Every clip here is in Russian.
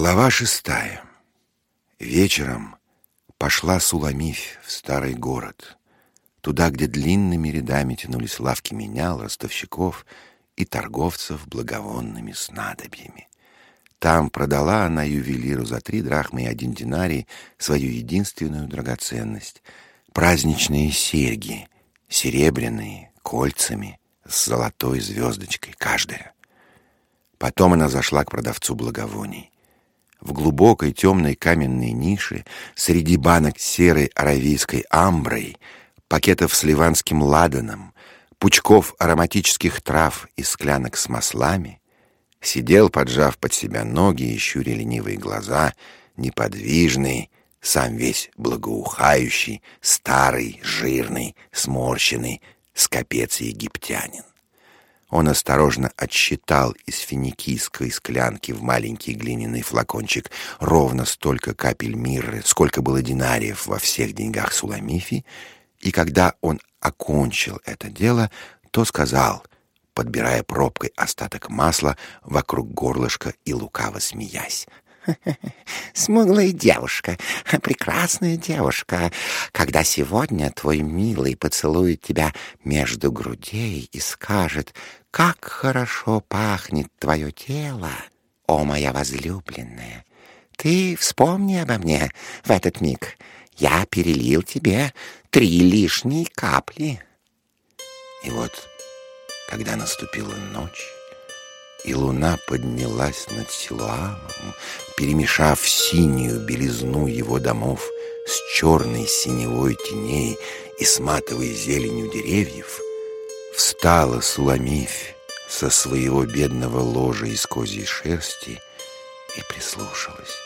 Глава шестая. Вечером пошла Суламифь в старый город, туда, где длинными рядами тянулись лавки менял, ростовщиков и торговцев благовонными снадобьями. Там продала она ювелиру за три драхмы и один динарий свою единственную драгоценность — праздничные серьги, серебряные, кольцами, с золотой звездочкой, каждая. Потом она зашла к продавцу благовоний — в глубокой темной каменной нише, среди банок серой аравийской амброй, пакетов с ливанским ладаном, пучков ароматических трав и склянок с маслами, сидел, поджав под себя ноги и щуря ленивые глаза, неподвижный, сам весь благоухающий, старый, жирный, сморщенный, скопец египтянин. Он осторожно отсчитал из финикийской склянки в маленький глиняный флакончик ровно столько капель мирры, сколько было динариев во всех деньгах Суламифи, и когда он окончил это дело, то сказал, подбирая пробкой остаток масла вокруг горлышка и лукаво смеясь: Смуглая девушка, прекрасная девушка, когда сегодня твой милый поцелует тебя между грудей и скажет, как хорошо пахнет твое тело, о моя возлюбленная. Ты вспомни обо мне в этот миг. Я перелил тебе три лишние капли. И вот, когда наступила ночь, и луна поднялась над Силуамом, перемешав синюю белизну его домов с черной синевой теней и с матовой зеленью деревьев, встала Суламифь со своего бедного ложа из козьей шерсти и прислушалась.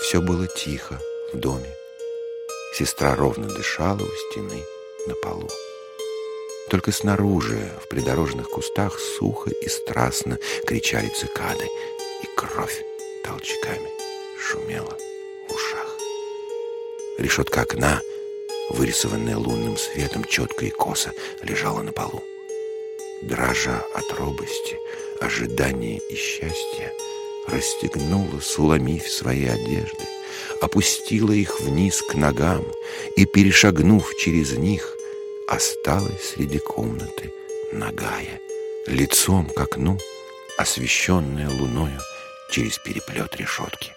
Все было тихо в доме. Сестра ровно дышала у стены на полу. Только снаружи, в придорожных кустах, сухо и страстно кричали цикады, и кровь толчками шумела в ушах. Решетка окна, вырисованная лунным светом, четко и косо лежала на полу. Дрожа от робости, ожидания и счастья, расстегнула Суламифь свои одежды, опустила их вниз к ногам и, перешагнув через них, осталась среди комнаты нагая, лицом к окну, освещенная луною через переплет решетки.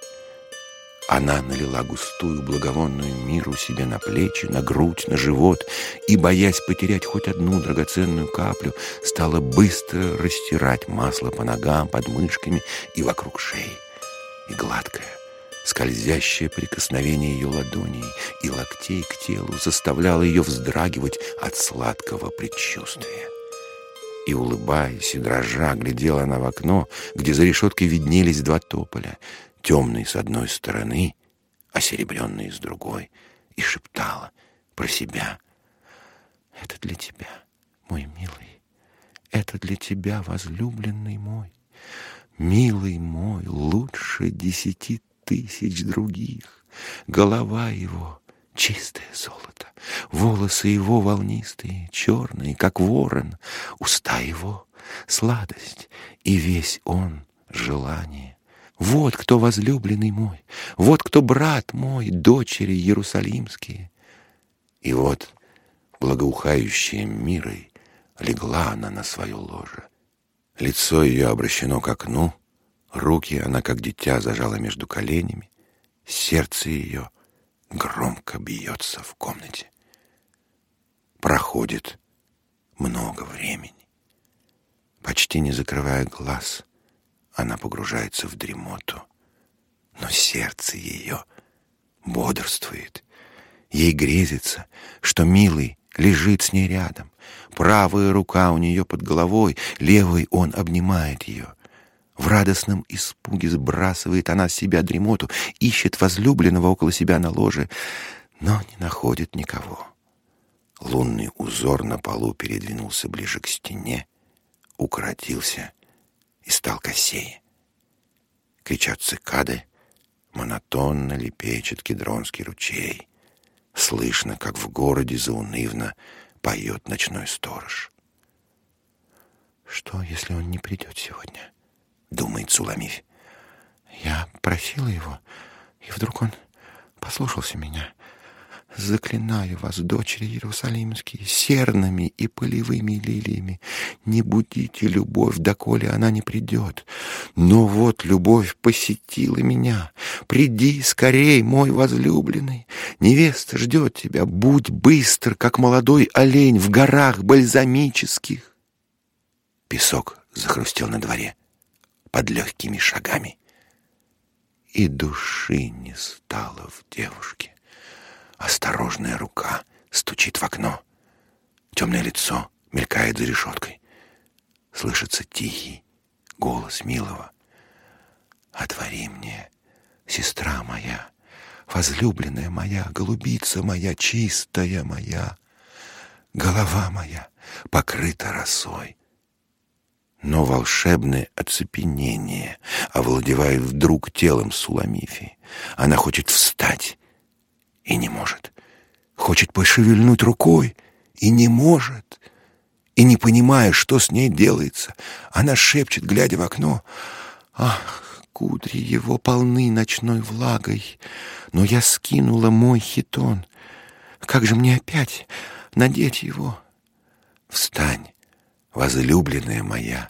Она налила густую благовонную миру себе на плечи, на грудь, на живот и, боясь потерять хоть одну драгоценную каплю, стала быстро растирать масло по ногам, под мышками и вокруг шеи. И гладкая, Скользящее прикосновение ее ладоней и локтей к телу заставляло ее вздрагивать от сладкого предчувствия. И, улыбаясь и дрожа, глядела она в окно, где за решеткой виднелись два тополя, темный с одной стороны, а серебряный с другой, и шептала про себя. «Это для тебя, мой милый, это для тебя, возлюбленный мой, милый мой, лучше десяти тысяч других. Голова его — чистое золото, волосы его волнистые, черные, как ворон, уста его — сладость, и весь он — желание. Вот кто возлюбленный мой, вот кто брат мой, дочери Иерусалимские. И вот, благоухающая мирой, легла она на свое ложе. Лицо ее обращено к окну — Руки она, как дитя, зажала между коленями. Сердце ее громко бьется в комнате. Проходит много времени. Почти не закрывая глаз, она погружается в дремоту. Но сердце ее бодрствует. Ей грезится, что милый лежит с ней рядом. Правая рука у нее под головой, левой он обнимает ее — в радостном испуге сбрасывает она с себя дремоту, ищет возлюбленного около себя на ложе, но не находит никого. Лунный узор на полу передвинулся ближе к стене, укоротился и стал косее. Кричат цикады, монотонно лепечет кедронский ручей. Слышно, как в городе заунывно поет ночной сторож. Что, если он не придет сегодня? думает Суламифь. Я просила его, и вдруг он послушался меня. Заклинаю вас, дочери Иерусалимские, серными и полевыми лилиями, не будите любовь, доколе она не придет. Но вот любовь посетила меня. Приди скорей, мой возлюбленный. Невеста ждет тебя. Будь быстр, как молодой олень в горах бальзамических. Песок захрустел на дворе под легкими шагами. И души не стало в девушке. Осторожная рука стучит в окно. Темное лицо мелькает за решеткой. Слышится тихий голос милого. «Отвори мне, сестра моя, возлюбленная моя, голубица моя, чистая моя, голова моя покрыта росой». Но волшебное оцепенение овладевает вдруг телом Суламифи. Она хочет встать, и не может. Хочет пошевельнуть рукой и не может. И не понимая, что с ней делается, она шепчет, глядя в окно, «Ах, кудри его полны ночной влагой, но я скинула мой хитон. Как же мне опять надеть его?» «Встань, возлюбленная моя,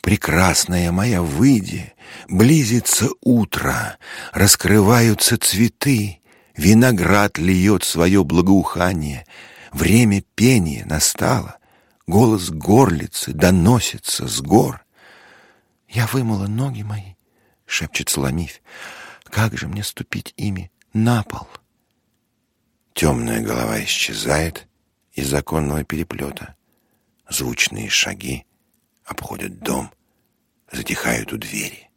прекрасная моя, выйди, близится утро, раскрываются цветы». Виноград льет свое благоухание. Время пения настало. Голос горлицы доносится с гор. «Я вымыла ноги мои», — шепчет Соломифь. «Как же мне ступить ими на пол?» Темная голова исчезает из законного переплета. Звучные шаги обходят дом, затихают у двери.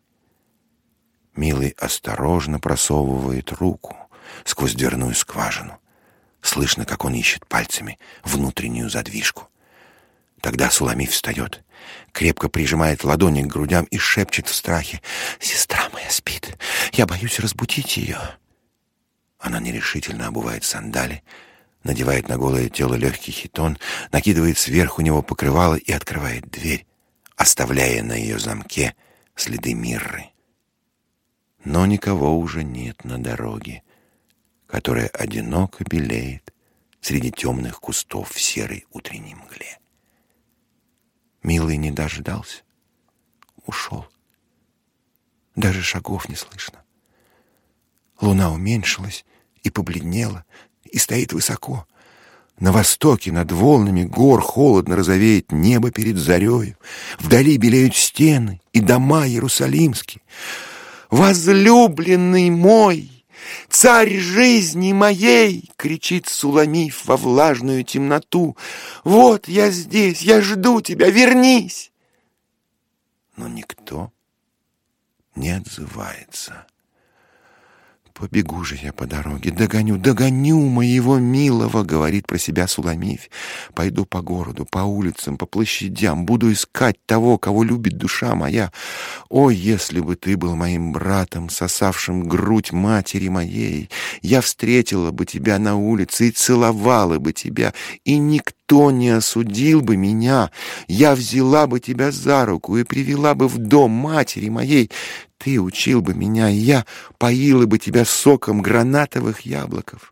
Милый осторожно просовывает руку сквозь дверную скважину. Слышно, как он ищет пальцами внутреннюю задвижку. Тогда Суламиф встает, крепко прижимает ладони к грудям и шепчет в страхе. «Сестра моя спит. Я боюсь разбудить ее». Она нерешительно обувает сандали, надевает на голое тело легкий хитон, накидывает сверху него покрывало и открывает дверь, оставляя на ее замке следы мирры. Но никого уже нет на дороге которая одиноко белеет среди темных кустов в серой утренней мгле. Милый не дождался, ушел. Даже шагов не слышно. Луна уменьшилась и побледнела, и стоит высоко. На востоке над волнами гор холодно розовеет небо перед зарею. Вдали белеют стены и дома Иерусалимские. «Возлюбленный мой!» «Царь жизни моей!» — кричит Суламиф во влажную темноту. «Вот я здесь, я жду тебя, вернись!» Но никто не отзывается. Побегу же я по дороге, догоню, догоню моего милого, говорит про себя Суламифь. Пойду по городу, по улицам, по площадям, буду искать того, кого любит душа моя. О, если бы ты был моим братом, сосавшим грудь матери моей, я встретила бы тебя на улице и целовала бы тебя, и никто не осудил бы меня. Я взяла бы тебя за руку и привела бы в дом матери моей. Ты учил бы меня, и я поила бы тебя соком гранатовых яблоков.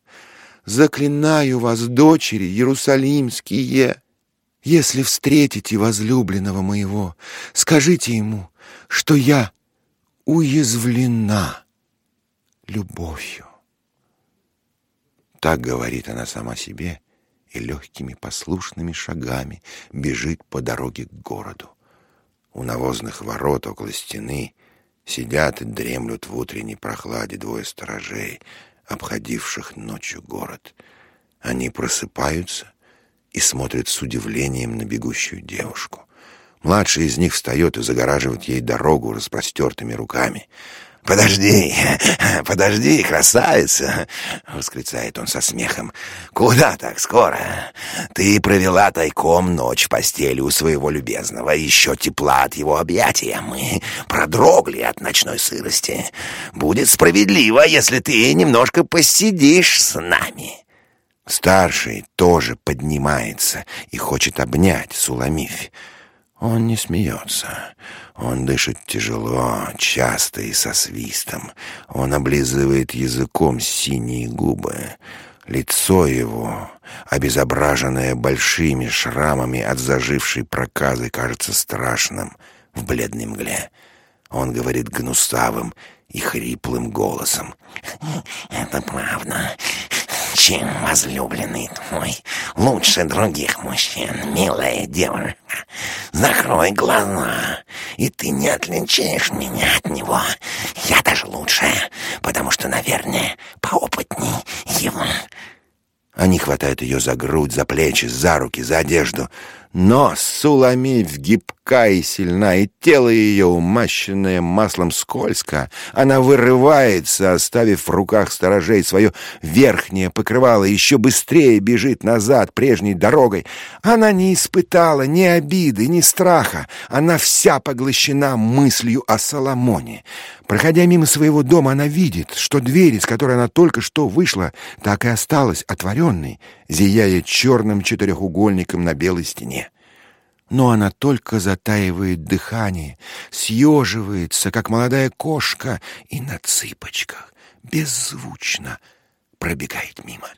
Заклинаю вас, дочери Иерусалимские, если встретите возлюбленного моего, скажите ему, что я уязвлена любовью. Так говорит она сама себе и легкими послушными шагами бежит по дороге к городу. У навозных ворот около стены Сидят и дремлют в утренней прохладе двое сторожей, обходивших ночью город. Они просыпаются и смотрят с удивлением на бегущую девушку. Младший из них встает и загораживает ей дорогу распростертыми руками. «Подожди, подожди, красавица!» — восклицает он со смехом. «Куда так скоро? Ты провела тайком ночь в постели у своего любезного, еще тепла от его объятия. Мы продрогли от ночной сырости. Будет справедливо, если ты немножко посидишь с нами». Старший тоже поднимается и хочет обнять Суламифь. Он не смеется. Он дышит тяжело, часто и со свистом. Он облизывает языком синие губы. Лицо его, обезображенное большими шрамами от зажившей проказы, кажется страшным в бледной мгле. Он говорит гнусавым и хриплым голосом. «Это правда чем возлюбленный твой лучше других мужчин, милая девушка. Закрой глаза, и ты не отличишь меня от него. Я даже лучше, потому что, наверное, поопытней его». Они хватают ее за грудь, за плечи, за руки, за одежду. Но Суламиф гибка и сильна, и тело ее, умащенное маслом скользко, она вырывается, оставив в руках сторожей свое верхнее покрывало, еще быстрее бежит назад прежней дорогой. Она не испытала ни обиды, ни страха, она вся поглощена мыслью о Соломоне. Проходя мимо своего дома, она видит, что дверь, из которой она только что вышла, так и осталась отворенной, зияя черным четырехугольником на белой стене. Но она только затаивает дыхание, съеживается, как молодая кошка, и на цыпочках, беззвучно, пробегает мимо.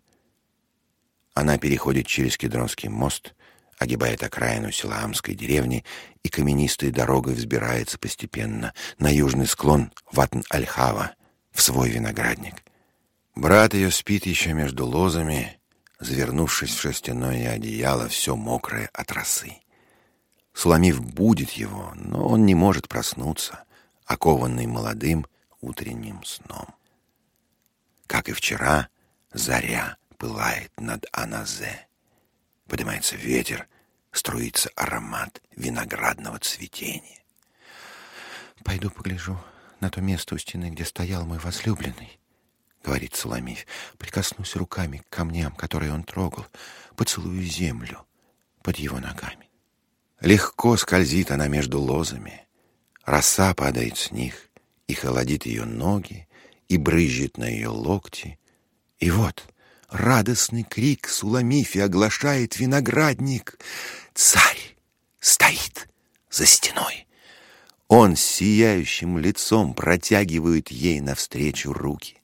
Она переходит через Кедронский мост — огибает окраину Силаамской деревни и каменистой дорогой взбирается постепенно на южный склон Ватн-Аль-Хава, в свой виноградник. Брат ее спит еще между лозами, завернувшись в шерстяное одеяло, все мокрое от росы. Суламив будет его, но он не может проснуться, окованный молодым утренним сном. Как и вчера, заря пылает над Аназе. Поднимается ветер, струится аромат виноградного цветения. «Пойду погляжу на то место у стены, где стоял мой возлюбленный», — говорит Соломив. «Прикоснусь руками к камням, которые он трогал, поцелую землю под его ногами». Легко скользит она между лозами, роса падает с них и холодит ее ноги, и брызжет на ее локти. И вот Радостный крик Суламифи оглашает виноградник. Царь стоит за стеной. Он с сияющим лицом протягивает ей навстречу руки.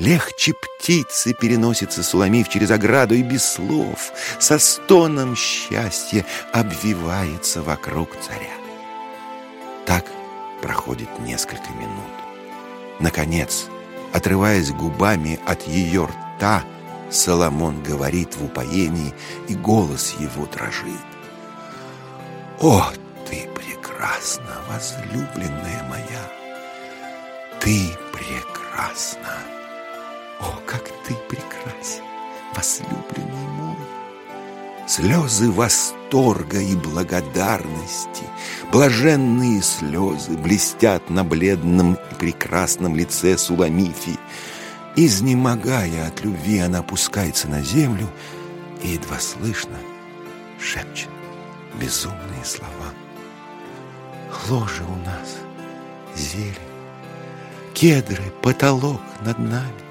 Легче птицы переносится Суламиф через ограду и без слов, со стоном счастья обвивается вокруг царя. Так проходит несколько минут. Наконец, отрываясь губами от ее рта, Соломон говорит в упоении, и голос его дрожит. «О, ты прекрасна, возлюбленная моя! Ты прекрасна! О, как ты прекрасен, возлюбленный мой!» Слезы восторга и благодарности, блаженные слезы блестят на бледном и прекрасном лице Суламифи, Изнемогая от любви, она опускается на землю и едва слышно шепчет безумные слова. Ложе у нас, зелень, кедры, потолок над нами.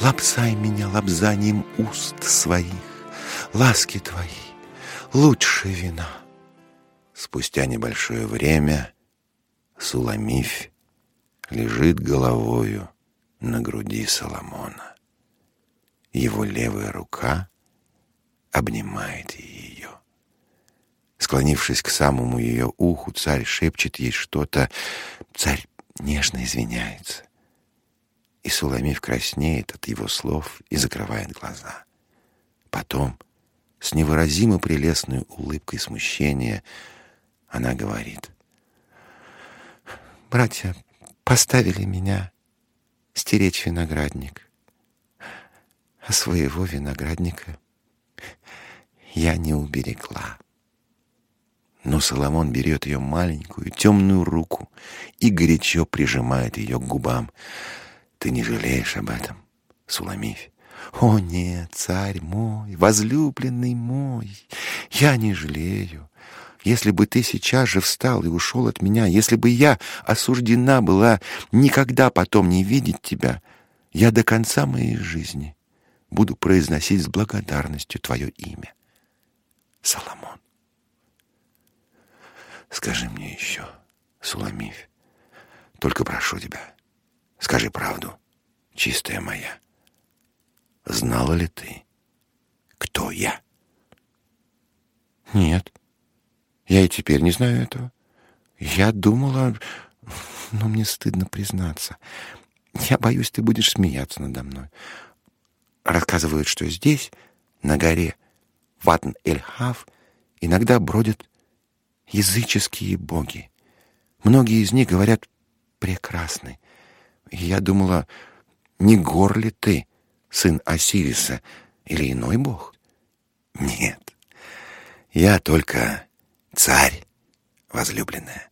Лапсай меня лапзанием уст своих, ласки твои, лучше вина. Спустя небольшое время Суламифь лежит головою на груди Соломона. Его левая рука обнимает ее. Склонившись к самому ее уху, царь шепчет ей что-то. Царь нежно извиняется. И Суламиф краснеет от его слов и закрывает глаза. Потом, с невыразимо прелестной улыбкой смущения, она говорит. «Братья поставили меня стеречь виноградник. А своего виноградника я не уберегла. Но Соломон берет ее маленькую темную руку и горячо прижимает ее к губам. Ты не жалеешь об этом, Суламифь? О нет, царь мой, возлюбленный мой, я не жалею. Если бы ты сейчас же встал и ушел от меня, если бы я осуждена была никогда потом не видеть тебя, я до конца моей жизни буду произносить с благодарностью твое имя. Соломон. Скажи мне еще, Суламифь, только прошу тебя, скажи правду, чистая моя. Знала ли ты, кто я? Нет, я и теперь не знаю этого. Я думала, но мне стыдно признаться. Я боюсь, ты будешь смеяться надо мной. Рассказывают, что здесь, на горе Ватн-эль-Хав, иногда бродят языческие боги. Многие из них говорят прекрасны. Я думала, не гор ли ты, сын Осириса, или иной бог? Нет, я только царь, возлюбленная.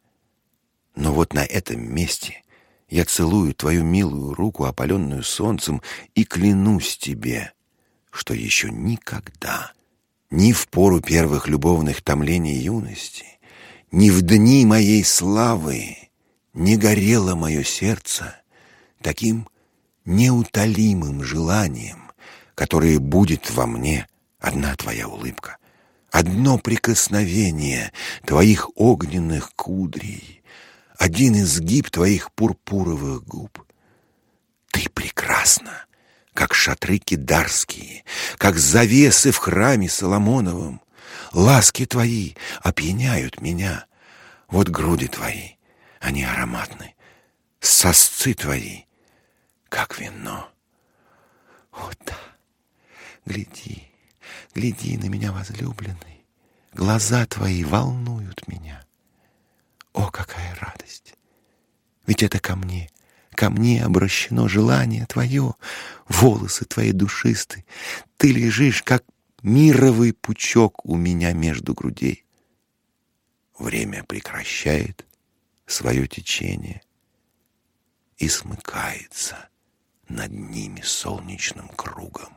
Но вот на этом месте я целую твою милую руку, опаленную солнцем, и клянусь тебе, что еще никогда, ни в пору первых любовных томлений юности, ни в дни моей славы не горело мое сердце таким неутолимым желанием, которое будет во мне одна твоя улыбка, одно прикосновение твоих огненных кудрей, один изгиб твоих пурпуровых губ. Ты прекрасна, как шатры кидарские, как завесы в храме Соломоновом, Ласки твои опьяняют меня. Вот груди твои, они ароматны. Сосцы твои, как вино. Вот да, гляди, гляди на меня, возлюбленный. Глаза твои волнуют меня. О, какая радость! Ведь это ко мне, ко мне обращено желание твое, волосы твои душисты. Ты лежишь, как мировый пучок у меня между грудей. Время прекращает свое течение и смыкается над ними солнечным кругом.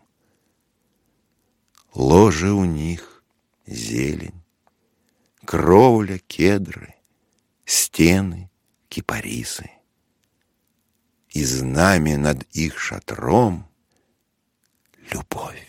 Ложе у них зелень, кровля кедры, стены кипарисы. И знамя над их шатром — любовь.